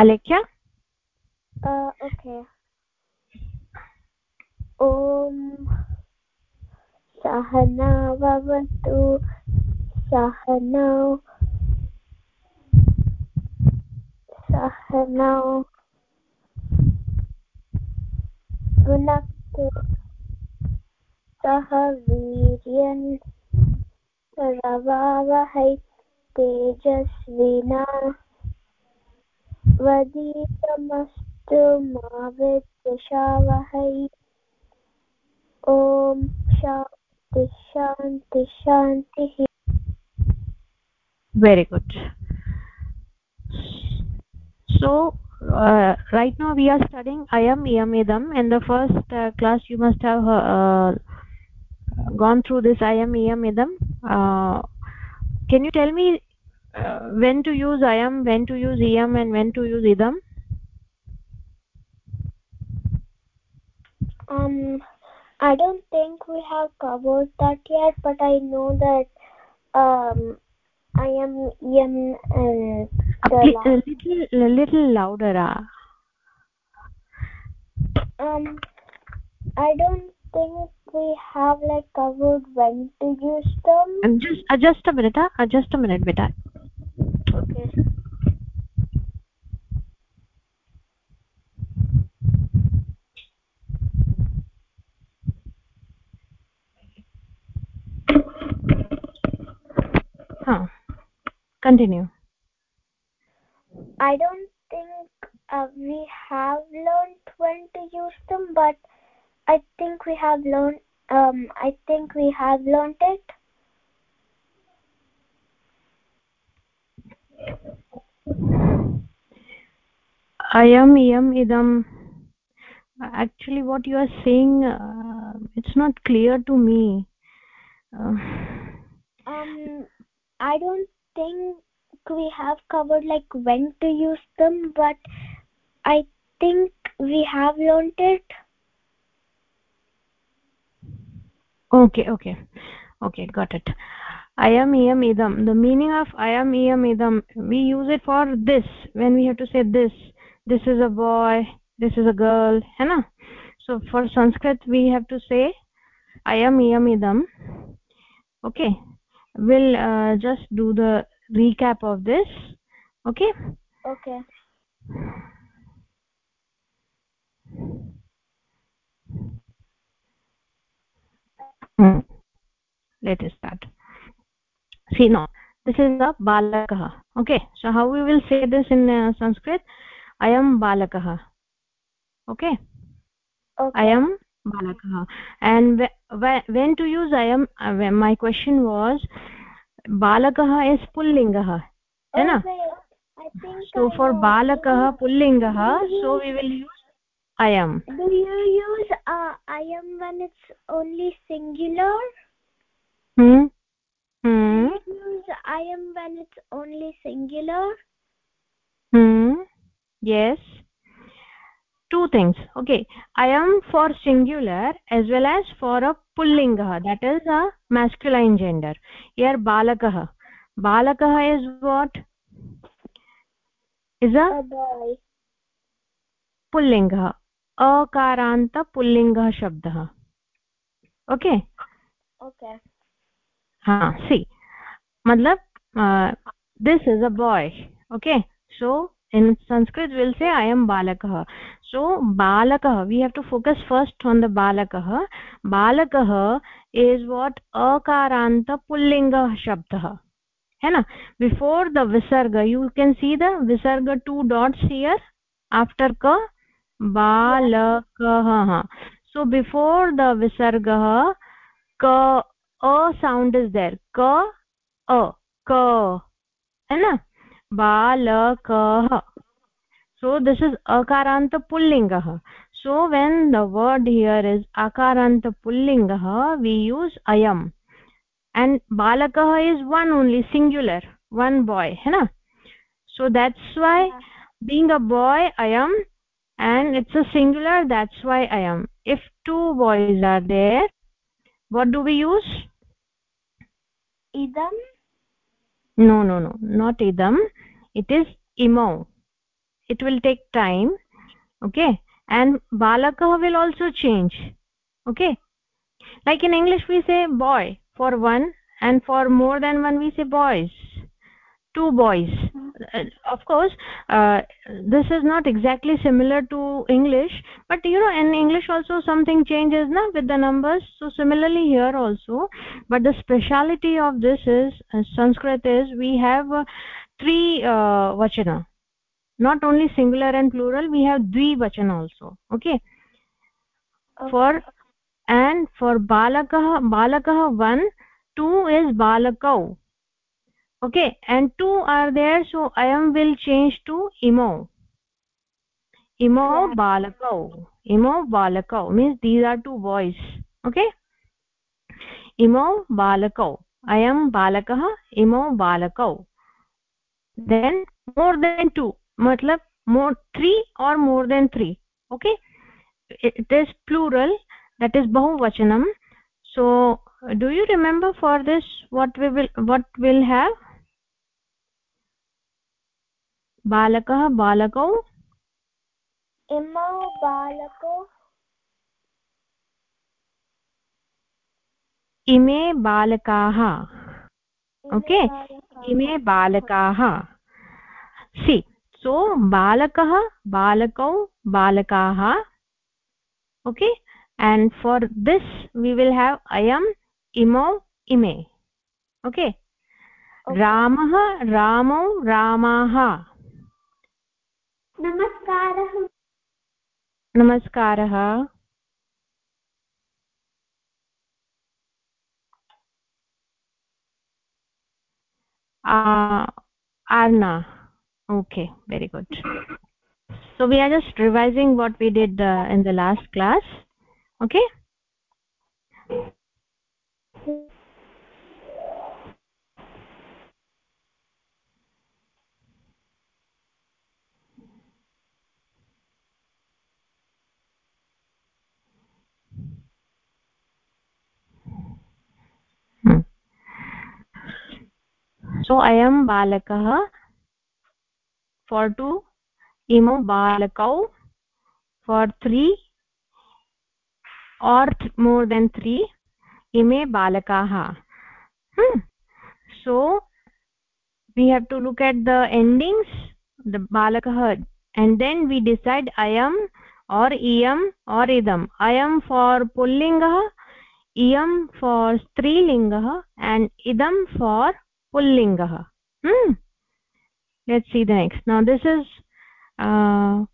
alekya uh, okay. ॐ सहना भवतु सहनौ सहनौ भुनक्तु सह वीर्यन् रवावहै तेजस्विना वदीतमस्तु मा विद्विषावहै ॐ शान्ति शान्ति शान्तिः very good so uh, right now we are studying ayam iyamidam in the first uh, class you must have uh, gone through this ayam iyamidam uh, can you tell me uh, when to use i am when to use iyam and when to use idam um i don't think we have covered that yet but i know that um i am iyam and a, a little a little louder uh. um i don't think we have like covered when to use them. And just uh, just a minute uh, just a minute beta okay huh. Continue. I don't think uh, we have learned when to use them but i think we have learned um i think we have learned it. Ayam iyam idam. Actually what you are saying uh, it's not clear to me. Uh, um i don't think we have covered like when to use them but i think we have learned it. Okay okay. Okay got it. I ayam iyam idam. The meaning of I ayam iyam idam we use it for this. When we have to say this this is a boy this is a girl hai na? So for sanskrit we have to say I ayam iyam idam. Okay we'll uh, just do the recap of this okay? Okay. Let us start. See now this is a balakah okay? So how we will say this in uh, sanskrit? I am balakah okay? Okay. i am balakah. And when to use i am uh, my question was balakah is pullingah hai na? So for balakah pullingah so we will use i am. Do you use uh, i am when it's only singular? Hmm? Hmm do you use i am when it's only singular? Hmm? Yes two things okay i am for singular as well as for a pullinga that is a masculine gender here balakah balakah is what is a a boy पुल्लिङ्गः अकारान्त पुल्लिङ्गः शब्दः okay okay हा सी मतलब this is a boy okay so in sanskrit we'll say i am balakah so बालकः we have to focus first on the बालकः. बालकः is what अकारान्त पुल्लिङ्गः है न? बिफोर् द विसर्ग यू केन् सी द विसर्ग टु डाट्स् हियर् आफ्टर् क बालकः. सो बिफोर् द विसर्गः क अ साउण्ड् इस् देर् क अ क है न? बालकः. So this is akaranta pullingah. So when the word here is akaranta pullingah we use ayam. And balakah is one only singular one boy hai na? So that's why being a boy ayam and it's a singular that's why i am if two boys are there what do we use? Idam? No no no not idam. It is imo it will take time okay? And balakah will also change okay? Like in english we say boy for one and for more than one we say boys two boys. Uh, of course uh, this is not exactly similar to english but you know in english also something changes na with the numbers. So similarly here also but the speciality of this is uh, sanskrit is we have uh, three uh, vachana not only singular and plural we have dvivachan also okay, okay. for and for balakah balakah one two is balakau okay? And two are there so i am will change to imo. Imo balakau imo balakau means these are two boys okay? Imo balakau i am balakah imo balakau. Then more than two मतलब more three और more than three okay it is plural that is बहुवचनम so do you remember for this what we will what will have बालक बालकौ इमे बालकाः okay इमे बालकाः सी सो बालकः बालकौ बालकाः। Okay? And for this we will have अयम् इमौ इमे। ओके? रामः रामौ रामाः। नमस्कारः। नमस्कारः। Arna. Okay very good. So we are just revising what we did uh, in the last class. Okay? So i am balakah for two imo balakau for three or th more than three ime balakaah hmm. so we have to look at the endings the balakah and then we decide i am or iyam or idam i am for pullingah for strilingah and idam for pullingah hmm let's see the next now this is uh,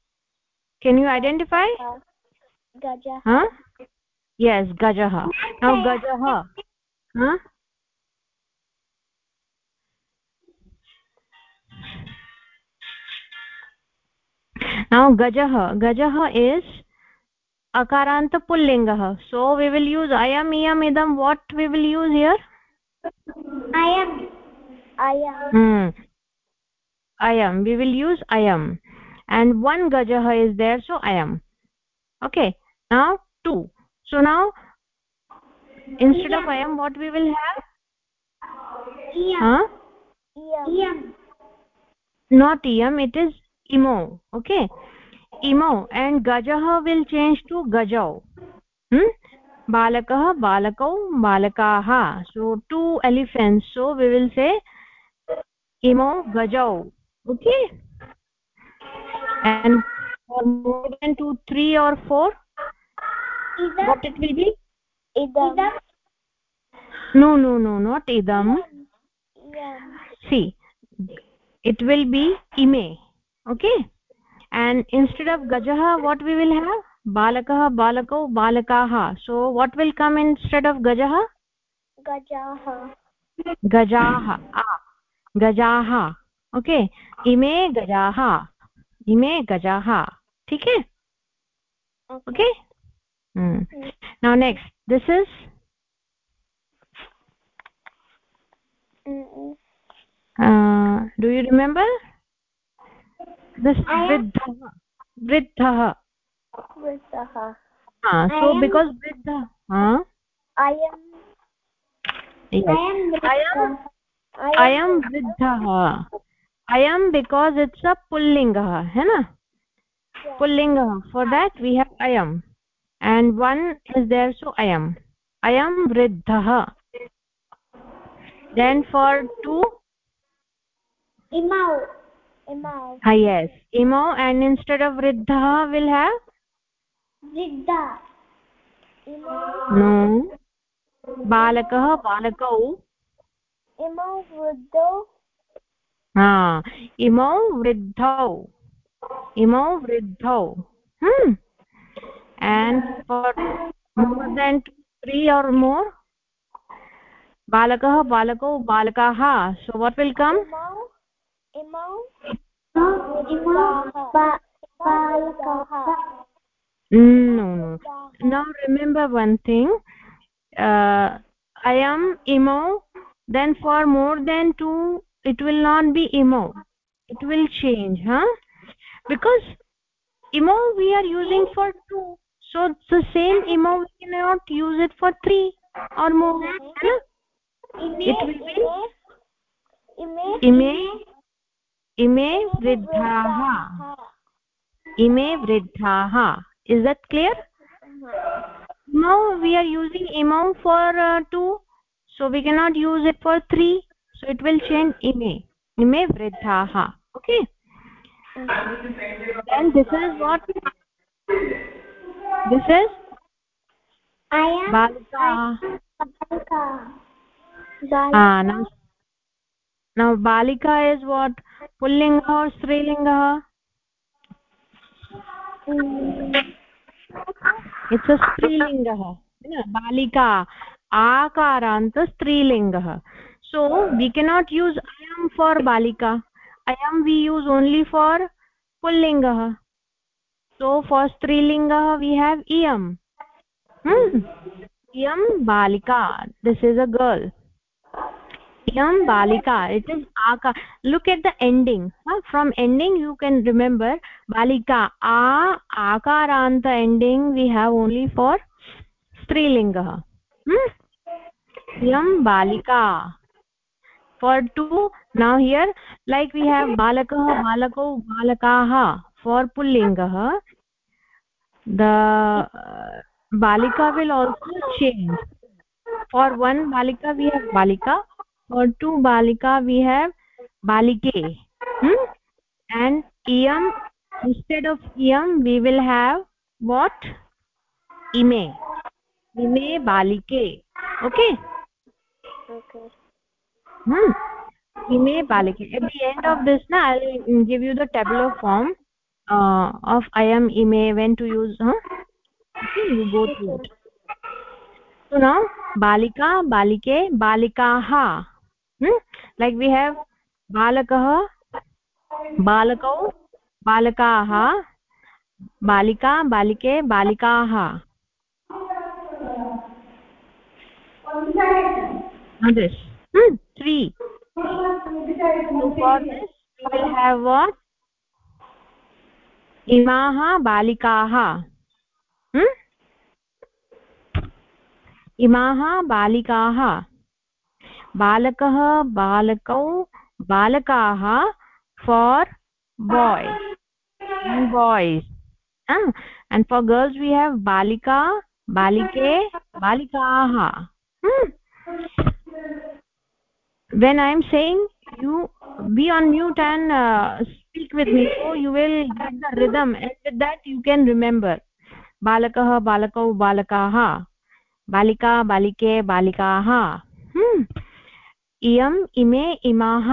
can you identify? Gajah huh? Yes gajah now gajah huh? Now gajah gajah is akarant pullingah so we will use I ayam iyam idam. What we will use here? I ayam ayam hmm ayam we will use ayam and one gajah is there so ayam okay now two so now instead yeah. of ayam what we will have iyam huh iyam not iyam it is imo okay imo and gajah will change to gajau hmm balakah balakau balakaah so two elephants so we will say imo gajau okay. And for more than two three or four idam. what it will be? Idam. No no no not idam. Iyam see it will be ime. Okay. And instead of gajah what we will have? Balakah balakau balakaah so what will come instead of gajah gajah gajah ah gajah okay इमे गजाः इमे गजाः ठीक है okay now next this is do you remember this वृद्धः वृद्ध i am because it's a pullinga hai na? Pullinga. For that we have i am. And one is there so i am. I am vriddha. Then for two? Imau imau ah yes. Imau and instead of vriddha will have? Vriddha. No. Balakah balakau imau vriddau इमौ वृद्धौ इमौ वृद्धौ and for more than three are more बालकः बालकौ बालकाः so were welcome now remember one thing I इमौ then for more than two it will not be imo it will change huh? Because imo we are using for two. So the same imo we cannot use it for three or more huh? it will be ime ime ime vridhaah is that clear? Now we are using imo for uh, two. So we cannot use it for three so it will change ime ime vridhaah okay then this is what this is i am balika balika ah now balika is what pullinga or strilinga it's a strilingah na balika akarant strilingah so we cannot use i am for balika. I am we use only for pullingah so for strilingah we have iyam hmm. Iyam balika. This is a girl. Iyam balika. It is aka. Look at the ending. Huh? from ending you can remember balika. A akaranta ending we have only for strilinga hmm? iyam balika for two now here like we have balakah balakau balakaah for pullingah the uh, balika will also change for one balika we have balika for two balika we have balike hmm? and iyam instead of iyam we will have what ime ime balike okay okay hmm ime balike at the end of this na i'll give you the tabular form uh, of i am ime when to use huh? okay you go through it so now balika balike balikaah hmm? like we have balakah balakau balike balikaah now this hmm? three so for this we will have what imaah balikaah hmm? इमाः बालिकाः बालकः बालकौ बालकाः for boy and boys uh, and for girls we have balika balike balikaah hmm. When i am saying you be on mute and uh, speak with me so you will get the rhythm and with that you can remember balakah balakau balakaah बालिका बालिके बालिकाः इयम् इमे इमाः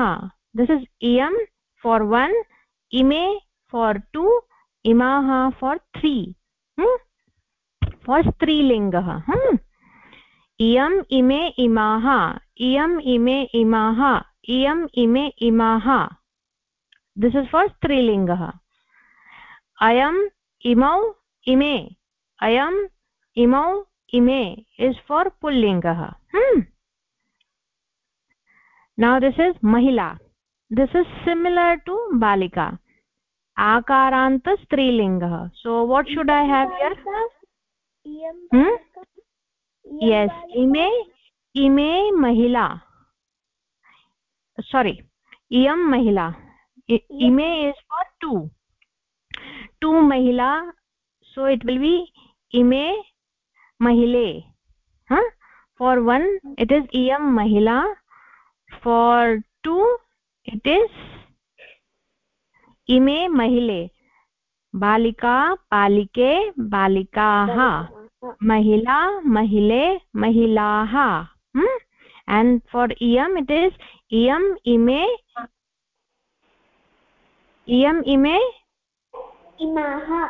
this is इयम् for one इमे for two इमाः for three for स्त्रीलिङ्गः इयम् इमे इमाः इयम् इमे इमाः इयम् इमे इमाः दिस् इस् फर् स्त्रीलिङ्गः अयम् इमौ इमे अयम् इमौ इमे इस् फार् पुल्लिङ्गः। नौ दिस् इस् महिला। दिस् इस् सिमिलर् टु बालिका। आकारान्त so what should I have yeah yes ime ime mahila sorry iyam mahila ime is for two two mahila so it will be ime mahile huh for one it is iyam mahila for two it is ime mahile balika palike balikaः महिला महिले महिलाः and for iyam it is iyam ime. Iyam ime? Imaha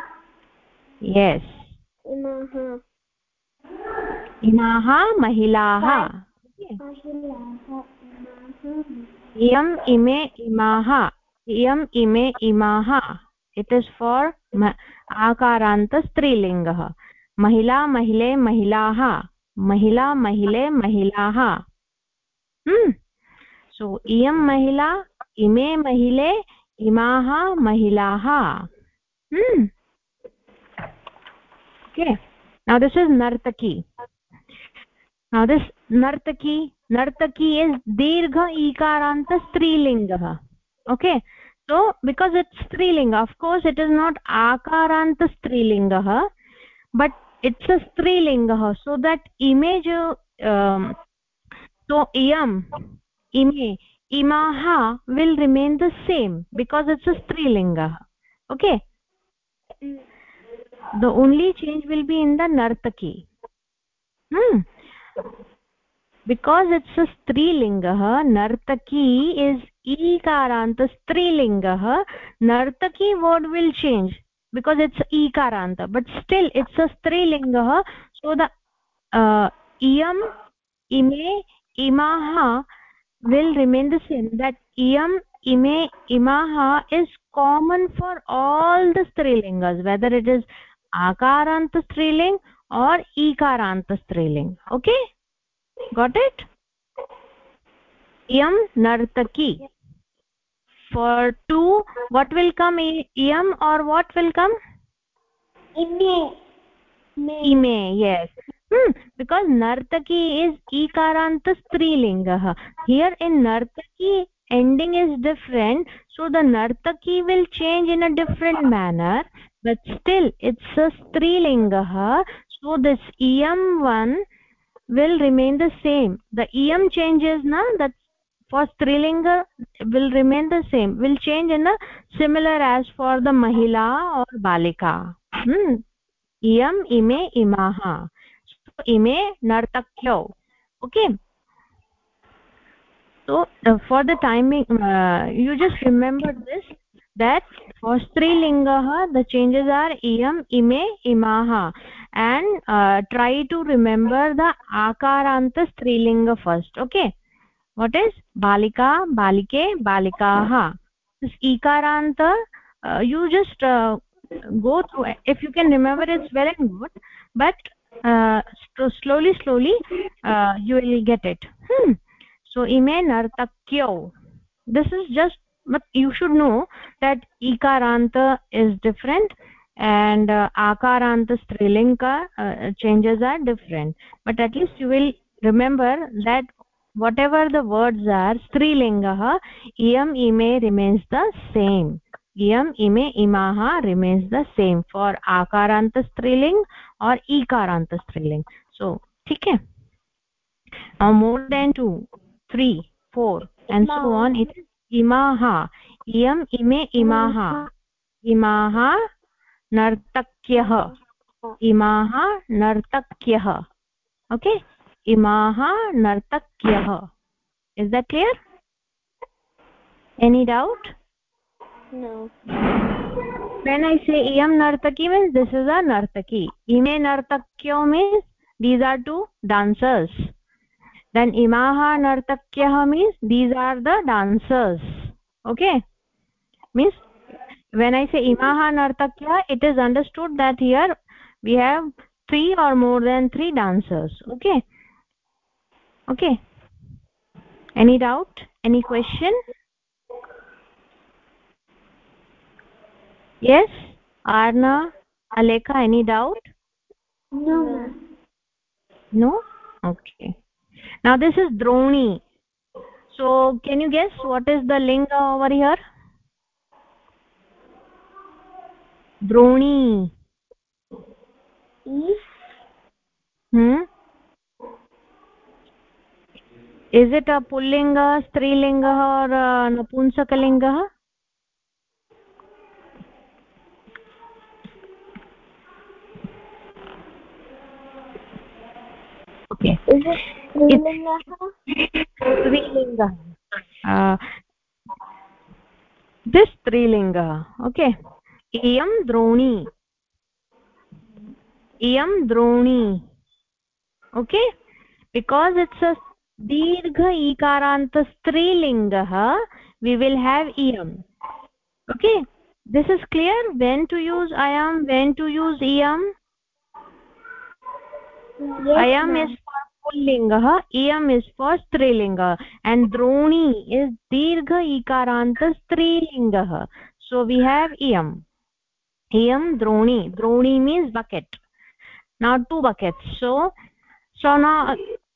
yes. Imaha इमाः महिलाः इयम् इमे इमाः इयम् इमे इमाः इट् इस् फार् आकारान्त स्त्रीलिङ्गः महिला महिले महिलाः, महिला महिले महिलाः। हम्म। सो इयं महिला, इमे महिले, इमाः महिलाः। ओके नौ दिस् इस् नर्तकी। नौ दिस् नर्तकी नर्तकी इस् दीर्घ ईकारान्त स्त्रीलिङ्गः। Okay so because it's स्त्रीलिङ्ग of course it is not आकारान्त स्त्रीलिङ्गः बट् इट्स अ स्त्रीलिङ्गः सो देट् इमेज् सो इयम् इमे इमाः will remain the same because it's a स्त्रीलिङ्गः okay the only change will be in the नर्तकी बिकास् इट्स् अ स्त्रीलिङ्गः नर्तकी is ईकारान्त स्त्रीलिङ्गः नर्तकी word will change because it's ikaranta but still it's a strilingah so the uh, iyam ime imaha will remain the same that iyam ime imaha is common for all the strilingas whether it is akarant striling or ikarant striling okay got it iyam nartaki for two what will come iyam or what will come ime ime yes hmm, because nartaki is ikarant strilingah here in nartaki ending is different so the nartaki will change in a different manner but still it's a strilingah so this iyam one will remain the same the iyam changes na that for strilinga will remain the same will change in a similar as for the mahila or balika hmm iyam ime imaha so ime nartakyo okay so uh, for the timing uh, you just remember this that for strilingah the changes are iyam ime imaha and uh, try to remember the akaranta strilinga first okay what is? Balika balike balikaah this ikaranta uh, you just uh, go through if you can remember it's well and good but uh, slowly slowly uh, you will get it. Hmm. so ime nartakyo. This is just but you should know that ikaranta is different and uh, akaranta strilinga uh, changes are different. But at least you will remember that whatever the words are स्त्रीलिङ्गः इयम् इमे remains the same इयम् इमे इमाः remains the same for आकारान्त or ईकारान्त so ठीक है? More than two three four and so on इमाः इयम् इमे इमाः इमाः नर्तक्यः इमाः नर्तक्यः ओके? इमाः नर्तक्यः. Is the clear any doubt when I say इयं नर्तकी मीन्स् दिस् इस् अ नर्तकी. इमे नर्तक्यो means these are two dancers then इमाः नर्तक्यः means these are the dancers okay means when I say इमाः नर्तक्यः it is understood that here we have three or more than three dancers. Okay? Okay. Any doubt? Any question? Yes? Arna aleka any doubt? No no? Okay. Now this is droni. So can you guess what is the linga over here? Droni. Hmm is it a पुल्लिङ्गः स्त्रीलिङ्गः or नपुंसकलिङ्गः स्त्रीलिङ्गः okay इयं द्रोणी इयं द्रोणी okay because it's अ दीर्घ ईकारान्त स्त्रीलिंग we will have इयम्. Okay this is clear when to use अयम्? वेन् टु यूस् इयम्? अयम् इस् फार् पुल्लिङ्गः इयम् इस् फार् स्त्रीलिङ्गः. एण्ड् द्रोणी इज़ दीर्घ ईकारान्त स्त्रीलिंग सो वी हेव् इम इम द्रोणी. द्रोणी means bucket not two bucket so so ना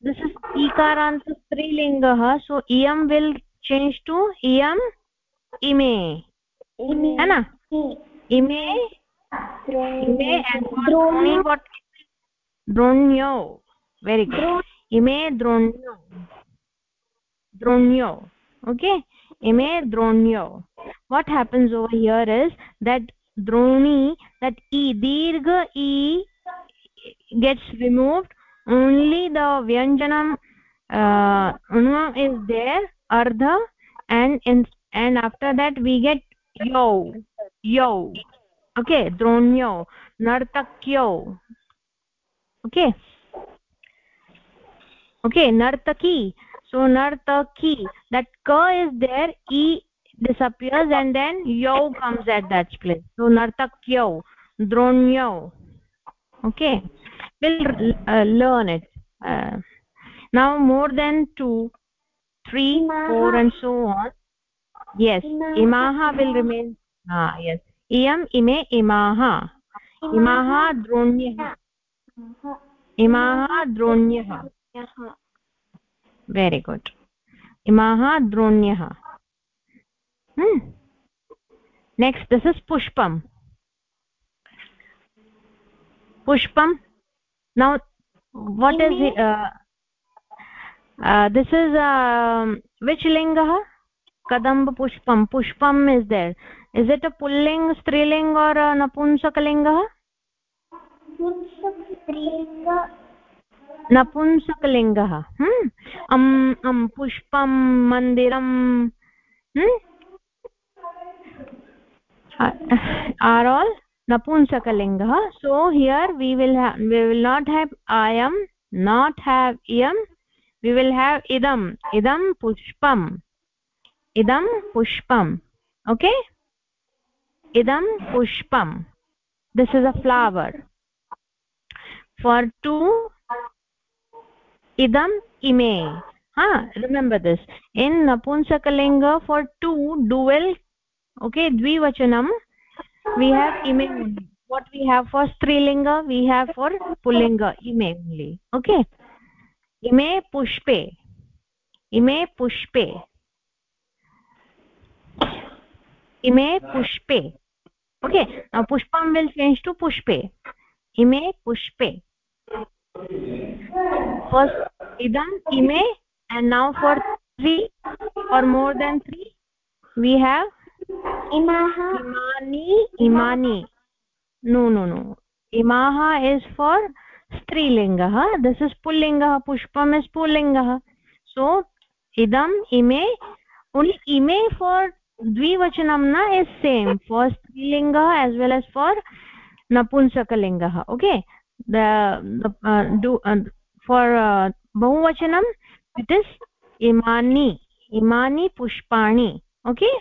this is ikarant strilingah so iyam will change to iyam ime. है ना ime. Ime. And droni what dronyo. Very good. Ime dronyo. Dronyo. Okay? Ime dronyo. What happens over here is that droni that e dirgha e gets removed only the vyanjanam uh, is there ardha and in, and after that we get yo yo okay dronyo nartakyo okay. Okay nartaki. So nartaki that ka is there e disappears and then yo comes at that place. So nartakyo dronyo okay we'll uh, learn it uh, now more than 2 3 4 and so on yes imaha will remain ah yes iyam ime imaha imaha dronyah imaha dronyah very good imaha dronyah hmm next this is pushpam pushpam now what is it uh, uh, this is uh, which linga kadamba pushpam pushpam is there is it a pulling striling or a napunsakalinga नपुंसकलिङ्गः अम् अं पुष्पं मन्दिरं are all नपुंसकलिंग so here we will we will not have आयम् not have इयम् we will have इदम् इदं पुष्पम् इदं पुष्पम् okay इदं पुष्पम् this is a flower for two इदम् इमे हा रिमेम्बर् दिस् इन् नपुंसकलिङ्ग फार् टु डुवेल् ओके द्विवचनम we have ime only what we have for strilinga we have for pullinga ime only okay ime pushpe ime pushpe ime pushpe okay now pushpam will change to pushpe ime pushpe first idam ime and now for three or more than three we have इमानि इमानि no no no इमाः is for स्त्रीलिङ्गः this is पुल्लिङ्गः पुष्पम् is पुल्लिङ्गः so इदम् इमे only इमे फार् द्विवचनं न इस् सेम् फार् स्त्रीलिङ्गः एस् वेल् एस् फार् नपुंसकलिङ्गः ओके फार् बहुवचनम् इट् इस् इमानि इमानि पुष्पाणि ओके?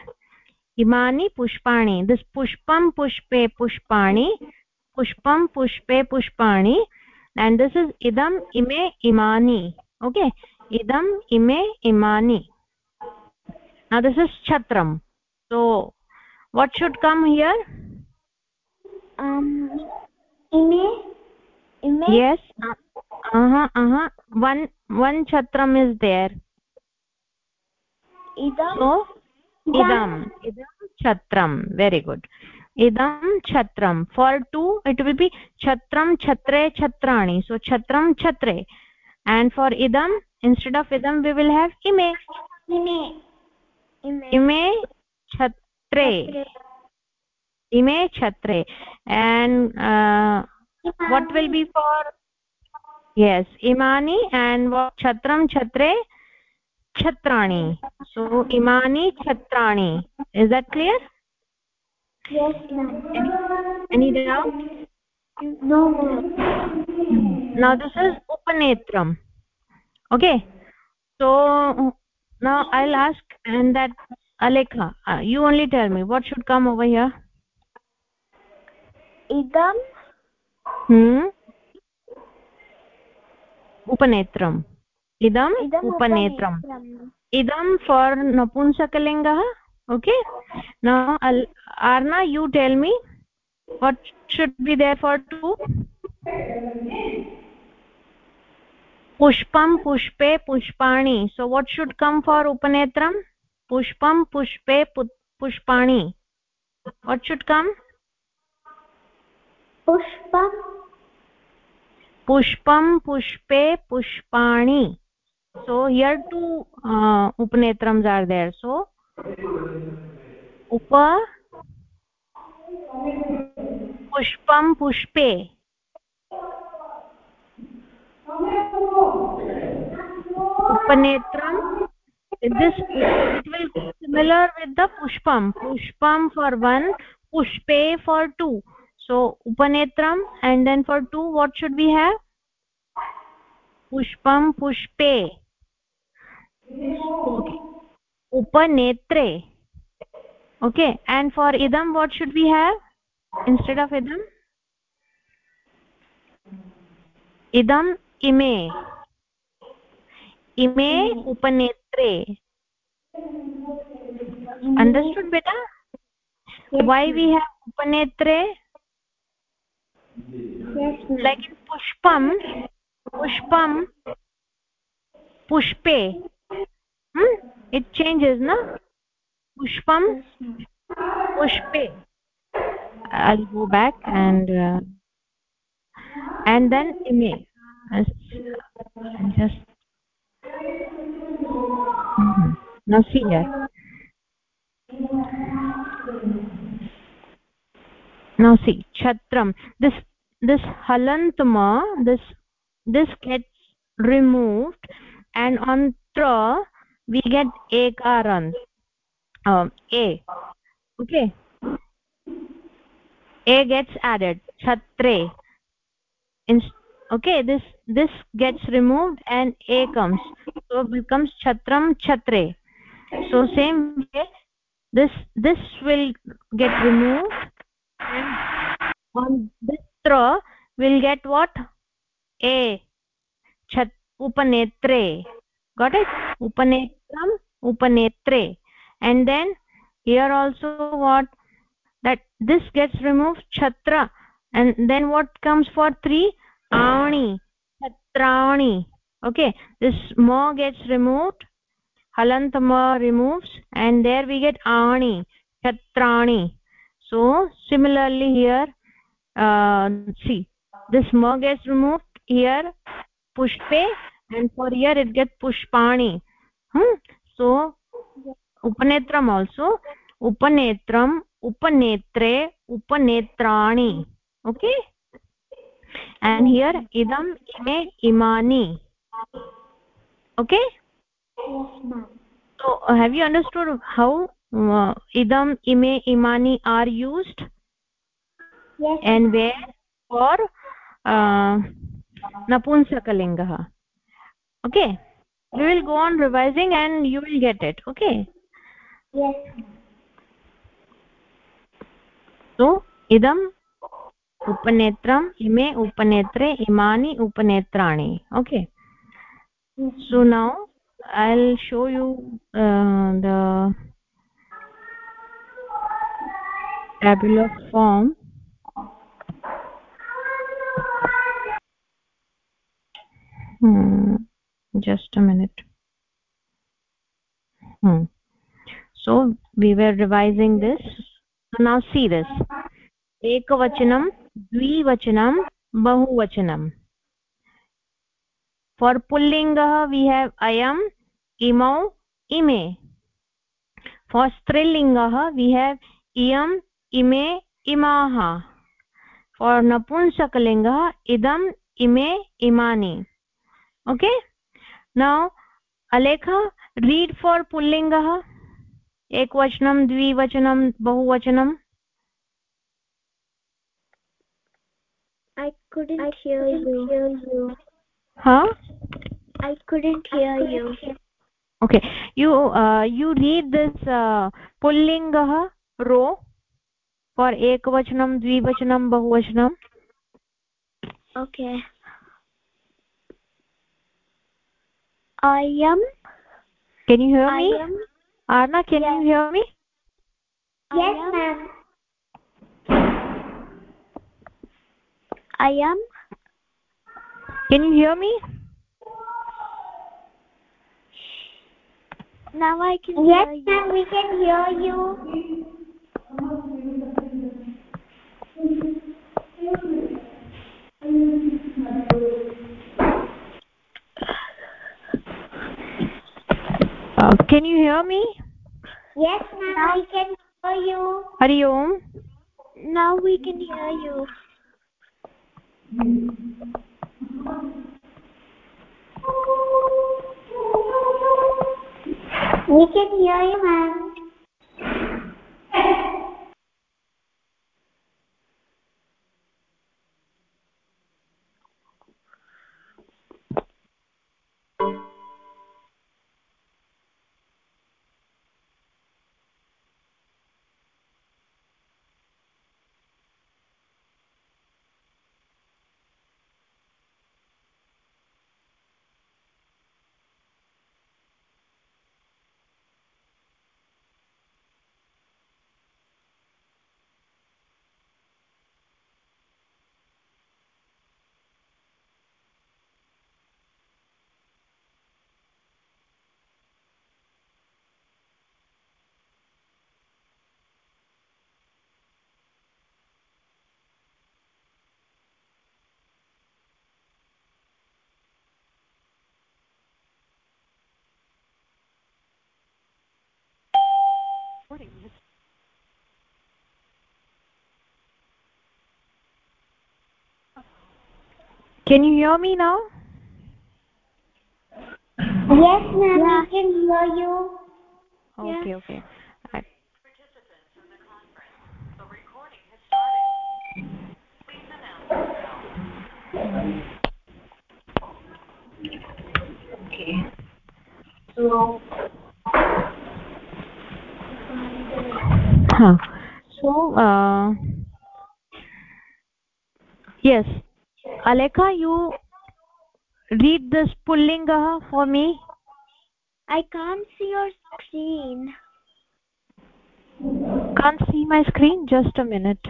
इमानि पुष्पाणि। दिस् पुष्पं पुष्पे पुष्पाणि पुष्पं पुष्पे पुष्पाणि। एण्ड् दिस् इस् इदम् इमे इमानि। ओके इदम् इमे इमानि। This is छत्रं। So what should come here yes one one छत्रम् is there idam idam chatram very good idam chatram for two it will be chatram chhatre chhatrani so chatram chhatre and for idam instead of idam we will have ime ime ime chhatre ime chhatre and uh, what will be for yes imani and what chatram chhatre chhatrani so imani chhatrani is that clear yes any, any doubt no now this is upanetram okay so now i'll ask and that alekha uh, you only tell me what should come over here idam hmm upanetram इदम् उपनेत्रम्. इदं for नपुंसकलिङ्गः okay न Arna you tell me what should be there for two पुष्पं पुष्पे पुष्पाणि सो what should come for उपनेत्रम् पुष्पं पुष्पे पुष्पाणि वट् शुड् कम् पुष्पं पुष्पे पुष्पाणि so here two uh, upanetrams are there so upa pushpam pushpe upanetram this it will be similar with the pushpam pushpam for one pushpe for two so upanetram and then for two what should we have pushpam pushpe उपनेत्रे okay and for इदं what should we have instead of इदम् इदम् इमे इमे उपनेत्रे understood बेटा why we have उपनेत्रे like in पुष्पं पुष्पं पुष्पे it changes na? Pushpam. Pushpe. I'll go back and uh, and then ime just Mhm. now see now see chatram this this halantma this this gets removed and on tra we get ekaran um, a. Okay. A gets added. Chhatre. Okay this this gets removed and a comes. So it becomes chatram chhatre. So same way this this will get removed. And on this will get what? A. Chat upanetre got it? Upanetram upanetre. And then here also what? That this gets removed chhatra. And then what comes for 3 aani chhatrani. Okay. This ma gets removed. Halant ma removes. And there we get aani. Chhatrani. So similarly here uh, see this ma gets removed. Here pushpe and for here it gets pushpani hmm? so upanetram also upanetram upanetre upanetrani okay and here idam ime imani okay so uh, have you understood how uh, idam ime imani are used yes and where for uh, napunsakalingah okay we will go on revising and you will get it okay yes so idam upanetram ime upanetre imani upanetrani okay so now i'll show you uh, the tabular form hmm, just a minute hmm. so we were revising this so now see this ekavachanam dvivachanam bahuvachanam for pullingah we have ayam imau ime for strilingah we have iyam ime imaha for napunsakalinga idam ime imani okay now alekha read for pullingah ekvachanam dvivachanam bahuvachanam i couldn't I hear couldn't you hear you huh i couldn't hear I couldn't you okay you uh, you read this uh, pullingah row for ekvachanam dvivachanam bahuvachanam okay i am. Can you hear I me? am, arna can yes. you hear me? Yes ma'am. I am. Can you hear me? Now i can yes ma'am we can hear you uh, can you hear me? Yes ma'am we can hear you. Hari om now we can hear you. We can hear you ma'am can you hear me now? Yes ma'am Yeah. we can hear you. Okay okay. I- okay so huh. So uh, yes. Aleka you read this pullingah for me? I can't see your screen. Can't see my screen? Just a minute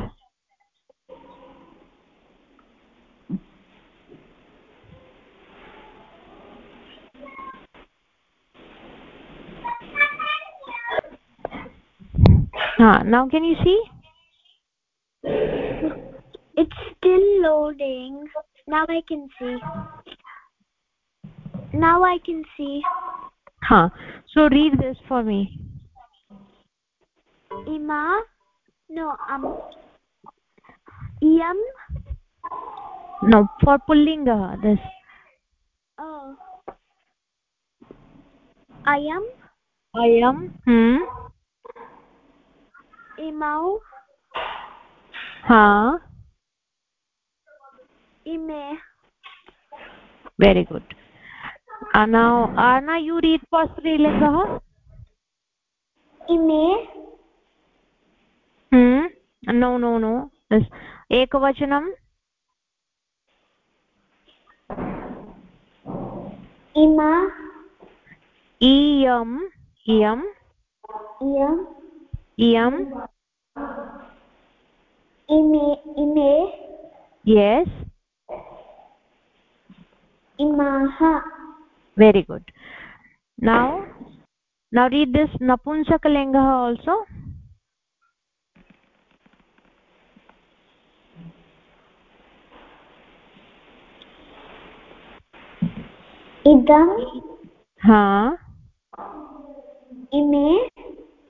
ah now can you see? It's still loading. Now i can see. Now i can see. Huh so read this for me. Ima no um yam no for pullingah this. Oh. I am i am hmm very good uh, now arna you read for strilingah ime hmm no no no this ekavachanam ima iyam iyam iyam iyam ime ime yes imaha very good now now read this napunsakalinga also idam ha ime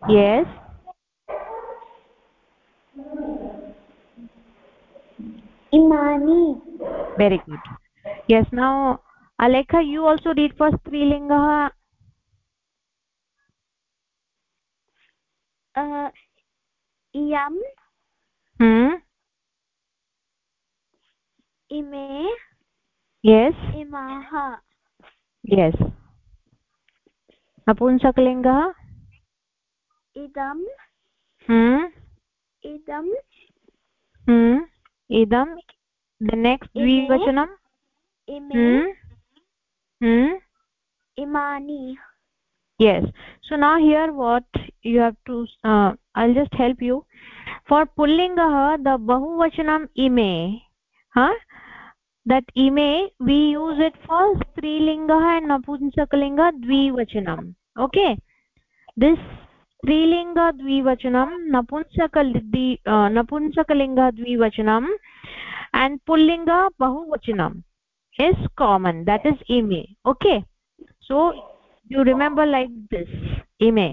yes imani. Very good. Yes now alekha you also read for strilinga uh, iyam hmm? Ime. Yes. Imaha. Yes. Napunsakalinga idam. Hmm idam hmm idam the next dvivachanam ime hmm hmm imani yes so now here what you have to uh, i'll just help you for pullinga the bahuvachanam ime huh that ime we use it for strilinga and napunsakalinga dvivachanam okay this स्त्रीलिङ्गद्विवचनं नपुंसकलि नपुंसकलिङ्गद्विवचनं and पुल्लिङ्ग बहुवचनम् is common that is इमे okay so you remember like this इमे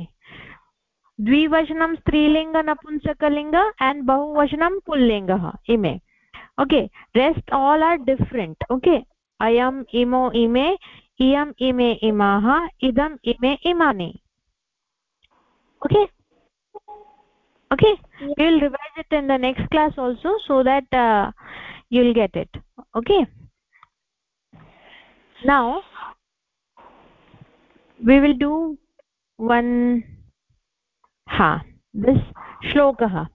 द्विवचनं स्त्रीलिङ्ग नपुंसकलिङ्ग एण्ड् बहुवचनं पुल्लिङ्गः इमे okay rest all are different okay अयम् इमो इमे इयम् इमे इमाः इदम् इमे इमानि okay? Okay? We will revise it in the next class also so that uh, you'll get it. Okay? Now we will do one ha this shlokah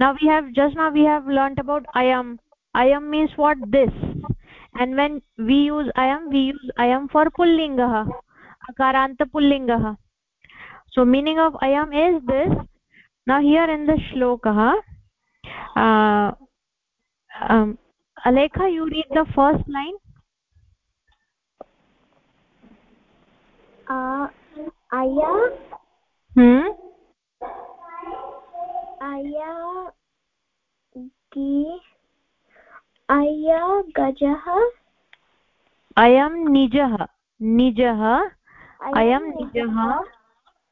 now we have just now we have learnt about ayam. Ayam means what? This. And when we use ayam we use ayam for pullingah akaranta pullingah so meaning of ayam is this now here in the shlokah uh, um, alekha you read the first line uh, aya hmm aya gi aya gajah ayam nijah nijah ayam nijah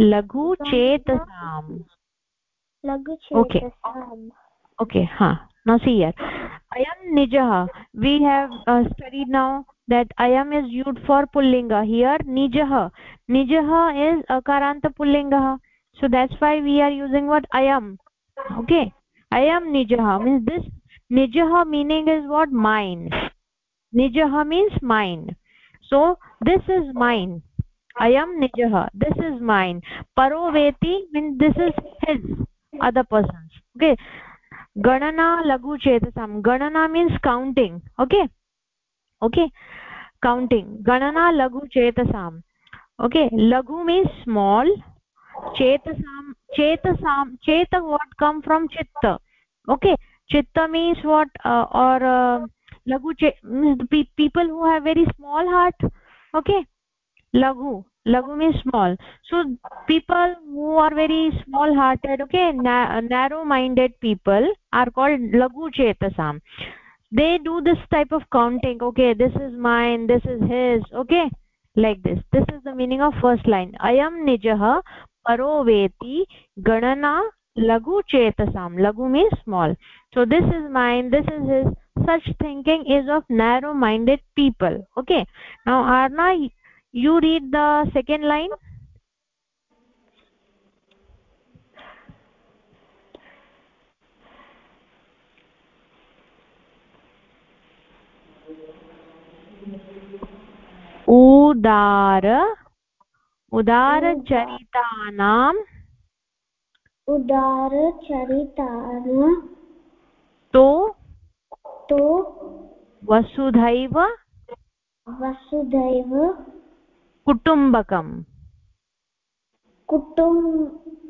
लघुचेतसाम् okay okay हा now see यर् अयं निजः। We have study now that अयम् is used for पुल्लिङ्ग। Here निजः। निजः is अकारान्त पुल्लिङ्गः। So that's why we are using what अयम् okay अयं निज मीन्स् दिस् निजः meaning is what mind निजः means mind so this is mind ayam nijah this is mine paro veti means this is his other person's okay ganana lagu chetasam ganana means counting okay okay counting ganana lagu chetasam okay lagu means small chetasam chetasam cheta what come from chitta okay chitta means what uh, or uh, lagu means the pe people who have very small heart okay lagu. Lagu means small. So people who are very small hearted okay Na narrow minded people are called lagu chetasam. They do this type of counting okay this is mine this is his okay like this. This is the meaning of first line. Ayam nijah paro veti ganana lagu chetasam. Lagu means small. So this is mine this is his. Such thinking is of narrow minded people okay. Now arna you read the second line? उदार उदारचरितानाम् उदारचरितानां तो तो वसुधैव वसुधैव कुटुम्बकम् कुटुम्बमक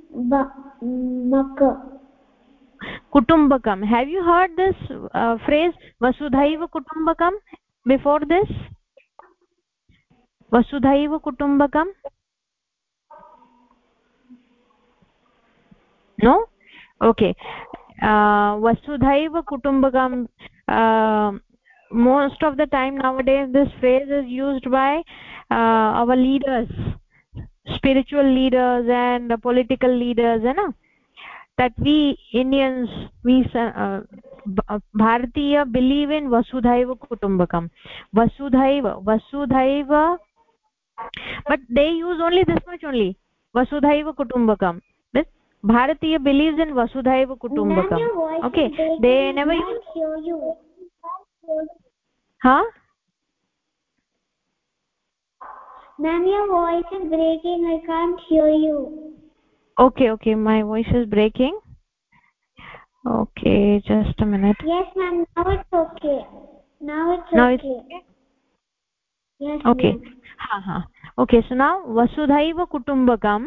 kutumbakam have you heard this uh, phrase vasudhaiva kutumbakam before this vasudhaiva kutumbakam no okay uh, vasudhaiva kutumbakam uh, most of the time nowadays this phrase is used by uh, our leaders spiritual leaders and political leaders you know that we indians we uh, bharatiya believe in vasudhaiva kutumbakam vasudhaiva vasudhaiva but they use only this much only vasudhaiva kutumbakam this bharatiya believes in vasudhaiva kutumbakam okay they never use huh ma'am your voice is breaking i can't hear you okay okay my voice is breaking okay just a minute yes ma'am now it's okay now it's now okay it's okay yes okay ha ha okay so now vasudhaiva kutumbakam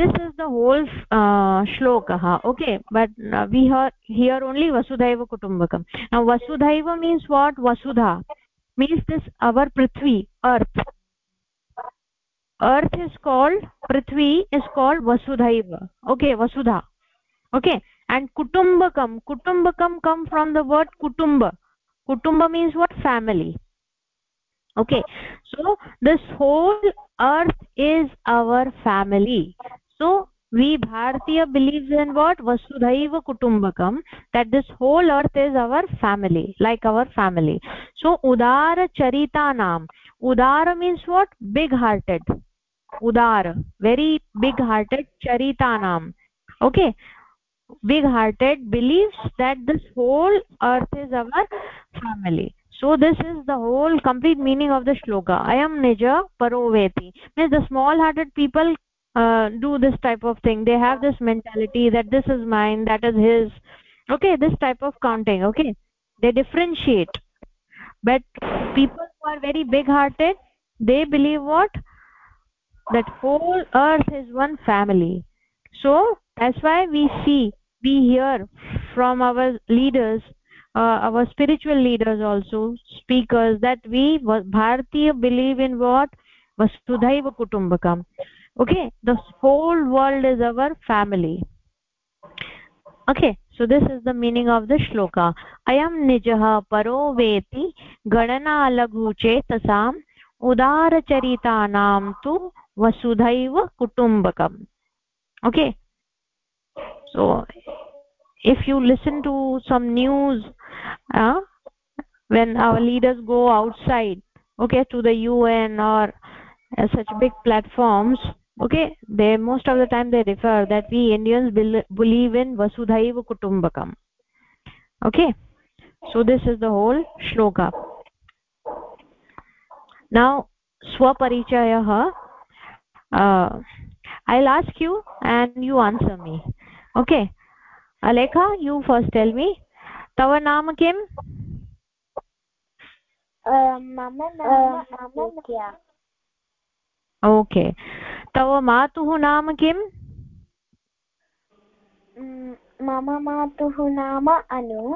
this is the whole uh, shlokah okay but uh, we hear here only vasudhaiva kutumbakam now vasudhaiva means what vasudha means this our prithvi earth earth is called prithvi is called vasudhaiva okay vasudha okay and kutumbakam kutumbakam come from the word kutumba kutumba means what family okay so this whole earth is our family so we bharatiya believes in what vasudhaiva kutumbakam that this whole earth is our family like our family so udara charita nam udara means what big hearted udar very big hearted charita nam okay? Big hearted believes that this whole earth is our family. So this is the whole complete meaning of the shloka. I am nija paroveti. Means the small hearted people uh, do this type of thing. They have this mentality that this is mine that is his. Okay this type of counting okay? They differentiate. But people who are very big hearted they believe what that whole earth is one family. So that's why we see we hear from our leaders uh, our spiritual leaders also speakers that we bharatiya believe in what? Vasudhaiva kutumbakam. Okay the whole world is our family. Okay so this is the meaning of the shloka. Ayam nijah paro veti ganana laghu chetasam udaracharitanam tu वसुधैव कुटुम्बकम्। Okay so if you listen to some news when our leaders go outside okay to the U N or such big platforms okay they most of the time they refer that we Indians believe in वसुधैव कुटुम्बकम् okay so this is the whole श्लोक नौ स्वपरिचयः uh, i'll ask you and you answer me okay alekha you first tell me तव नाम किम् मम नाम क्या okay तव मातुः नाम किम् मम मातुः नाम अनु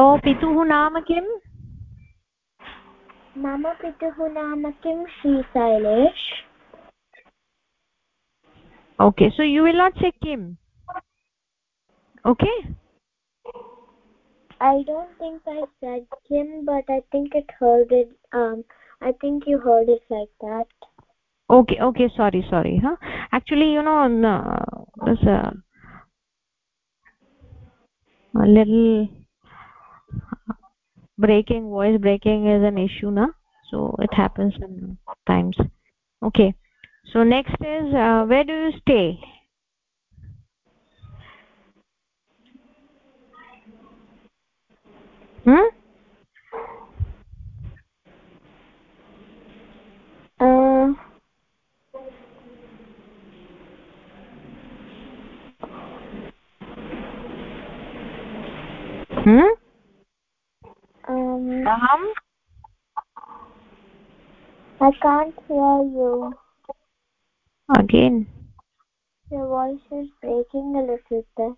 तव पितुः नाम किम् मम पितुः नाम किं श्रीशैलेश okay so you will not say kim okay i don't think i said kim but i think it heard it um i think you heard it like that okay okay sorry sorry huh actually you know no, there's a, a little breaking voice breaking is an issue na? So it happens sometimes okay. So next is uh, where do you stay? Hmm? Uh, hmm aham i can't hear you again your voice is breaking a little bit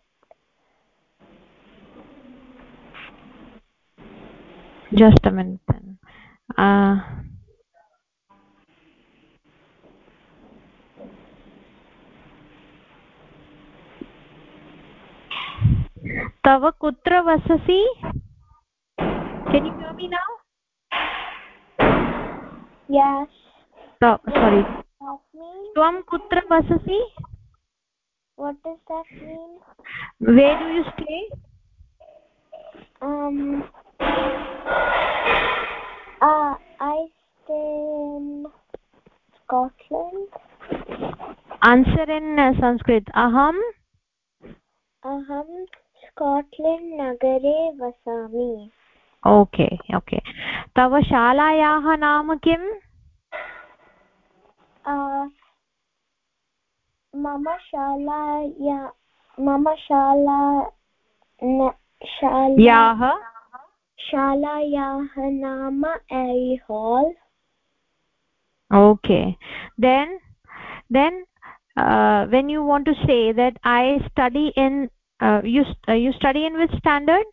just a minute then uh तव कुत्र वससि can you hear me now yes so, sorry tvam kutra vasasi what does that mean where do you stay um uh i stay in scotland answer in uh, sanskrit aham अहं Scotland नगरे वसामि okay okay तव शालायाः नाम किम् अ, मम शालाया मम शाला न शाला याः शालायाः नाम एरि hall okay then then uh, when you want to say that i study in uh, you st uh, you study in which standard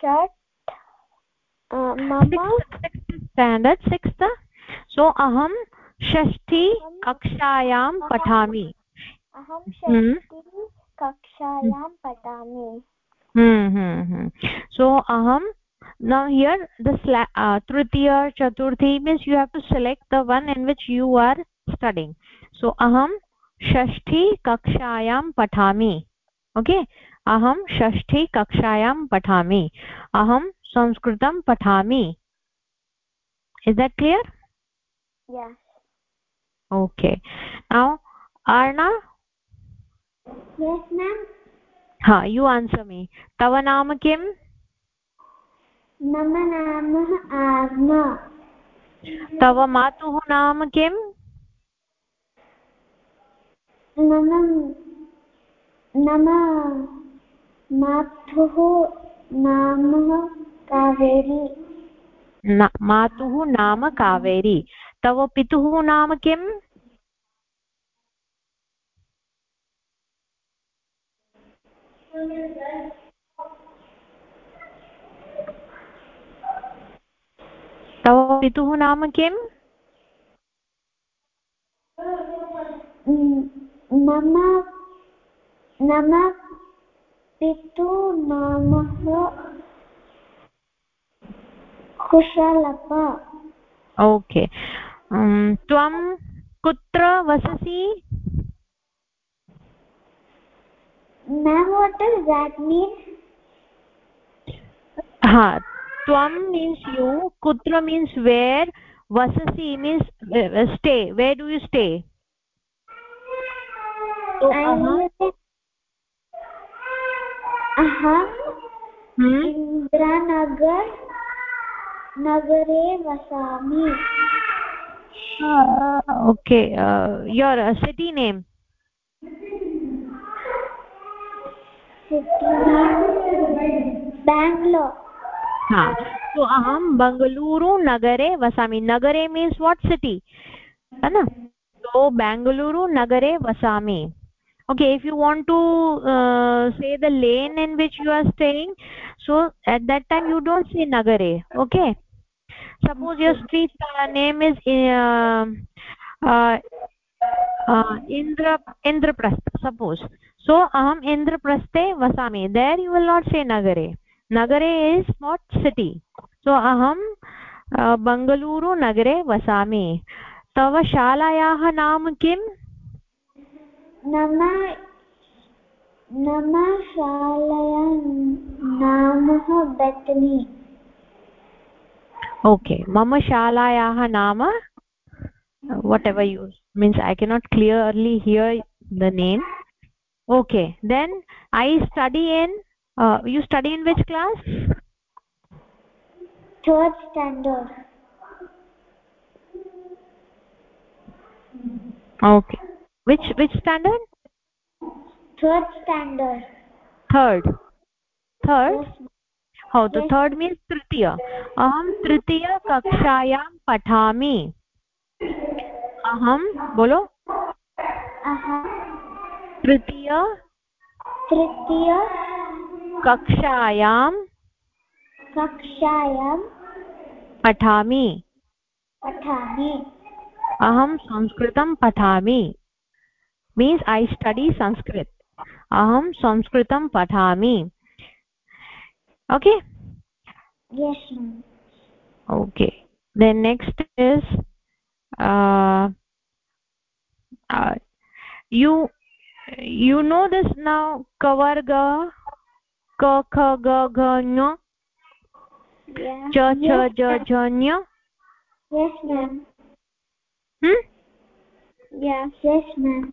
षट् अ, मम sixth, sixth standard sixth षष्ठी कक्षायां पठामि अहं Hmm. कक्षायां पठामि hmm hmm hmm so aham now here the uh, tritiya chaturthi means you have to select the one in which you are studying so aham षष्ठी कक्षायां पठामि। Okay? अहं षष्ठी कक्षायां पठामि। अहं संस्कृतं पठामि। Is that clear okay Arna हा यु आन्सर् मी तव नाम किम्? मम नाम तव मातुः नाम किम्? मम मातुः नाम कावेरी। न मातुः नाम कावेरी। तव पितुः नाम किम्? तव पितुः नाम किम्? मम मम पितु नाम कुशलप ओके त्वं कुत्र वससि ma'am what does that mean? हा त्वं मीन्स् यु कुत्र means where वससि means stay where do you stay I अहम्? इन्द्रानगर नगरे वसामि। Okay your city name Bangalore हा सो अहं बङ्गलूरु नगरे वसामि। नगरे मीन्स् वाट् सिटि है so bangalore nagare vasami okay if you want to uh, say the lane in which you are staying so at that time you don't say nagare okay suppose your street uh, name is uh, uh, uh, indra indraprastha suppose so aham indraprasthe vasami there you will not say nagare nagare is what city so aham Bengaluru नगरे वसामि तव शालायाः नाम किम् मम मम शालाया नामः बेतनी okay mama shalayah nama whatever you means i cannot clearly hear the name okay then i study in uh, you study in which class third standard okay which which standard third standard third third how yes, the third means tritiya aham tritiya kakshayam pathami aham bolo अहं तृतीय तृतीय कक्षायां कक्षायां पठामि पठामि अहं संस्कृतं पठामि मीन्स् ऐ स्टडि संस्कृत अहं संस्कृतं पठामि okay yes ma'am okay then next is uh, uh, you you know this now kavarga ka kha ga gha nya cha cha ja ja nya yes ma'am hmm yes yes ma'am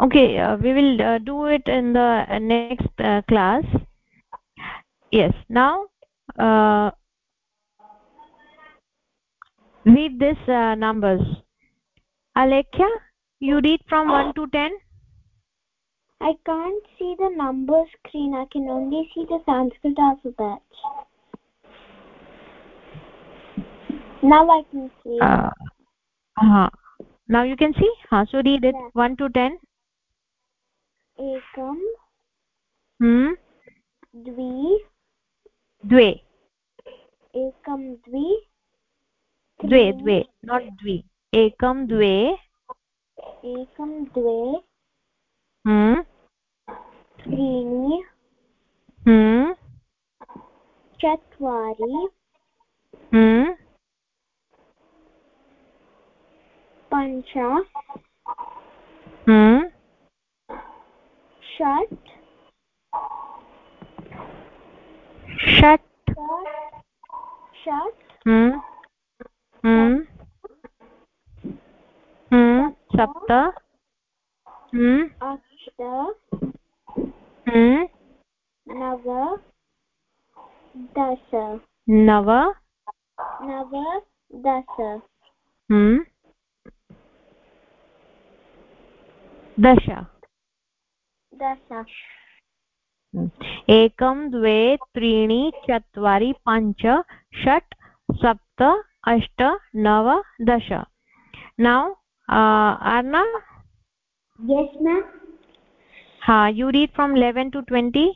okay uh, we will uh, do it in the uh, next uh, class yes now uh, read this uh, numbers alekhya you read from 1 to 10 I can't see the number screen. I can only see the Sanskrit alphabet. Now I can see. uh, uh, now you can see huh, so read it Yeah. 1 to 10 एकं हम्म? द्वि द्वे। एकं द्वि द्वे द्वे not द्वि। एकं द्वे। एकं द्वे हम्म? त्रीणि हम्म? चत्वारि पञ्च षट् षट् षट् सप्त। hmm अष्ट। hmm नव। दश नव। नव। hmm दश दश। एकं द्वे त्रीणि चत्वारि पञ्च षट् सप्त अष्ट नव दश। नौ अर्ना yes ma'am. हा you read from eleven to twenty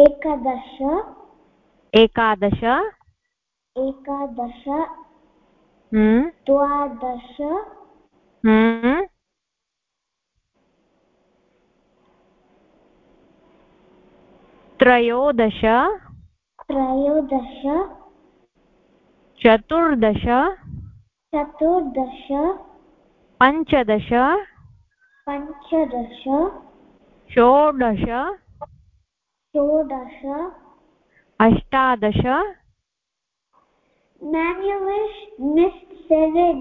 एकादश। एकादश। एकादश। हम्म, द्वादश। हम्म, त्रयोदश। त्रयोदश। चतुर्दश। चतुर्दश। पञ्चदश। पञ्चदश। षोडश। षोडश। अष्टादश। Ma'am, you wish missed seven.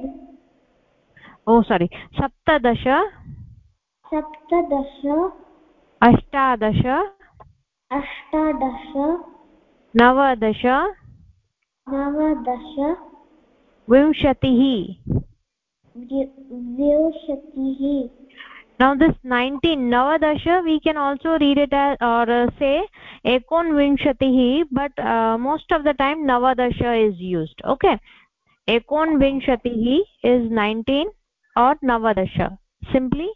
सप्तदश। सप्तदश। अष्टादश। अष्टादश। नवदश। नवदश। विंशतिः। विंशतिः। Now this 19 navadasha we can also read it as or uh, say ekonvinshatihi but uh, most of the time navadasha is used okay? Ekonvinshatihi is 19 or navadasha. Simply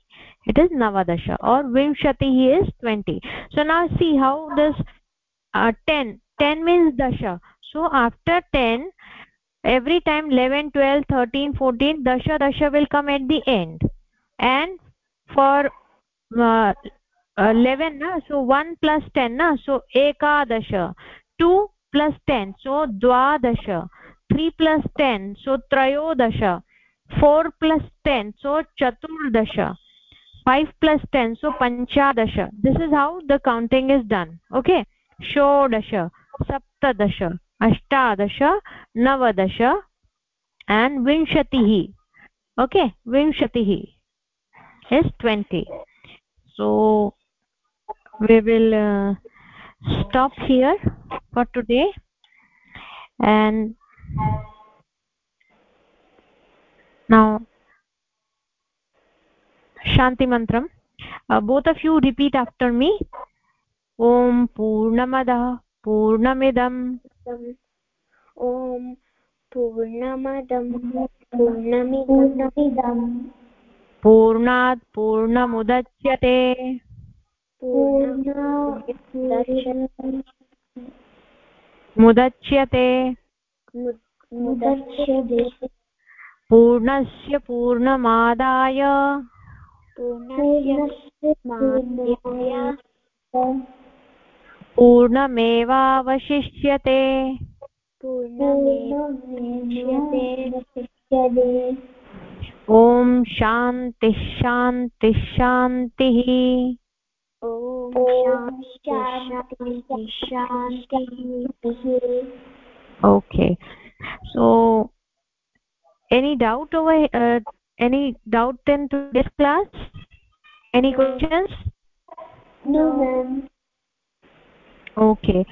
it is navadasha or vinshatihi is 20 so now see how this uh, 10 10 means dasha. So after 10 every time 11 12 13 14 dasha dasha will come at the end. And for uh, 11 na so 1 plus 10 na so ekadasha 2 plus 10 so dwadasha 3 plus 10 so trayodasha 4 plus 10 so chaturdasha 5 plus 10 so panchadasha this is how the counting is done okay shodasha saptadasha ashtadasha navadasha and vinshatihi okay vinshatihi is 20 so we will uh, stop here for today and now shanti mantram uh, both of you repeat after me om purnamadah purnamidam ॐ पूर्णमदं पूर्णमिदं पूर्णात् पूर्णमुदच्यते। मुदच्यते। पूर्णस्य पूर्णमादाय। पूर्णमेवावशिष्यते। ॐ शान्तिश्शान्तिश्शान्तिः okay so any doubt over any doubt in to this class any questions okay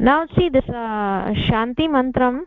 now see this शांति मन्त्रं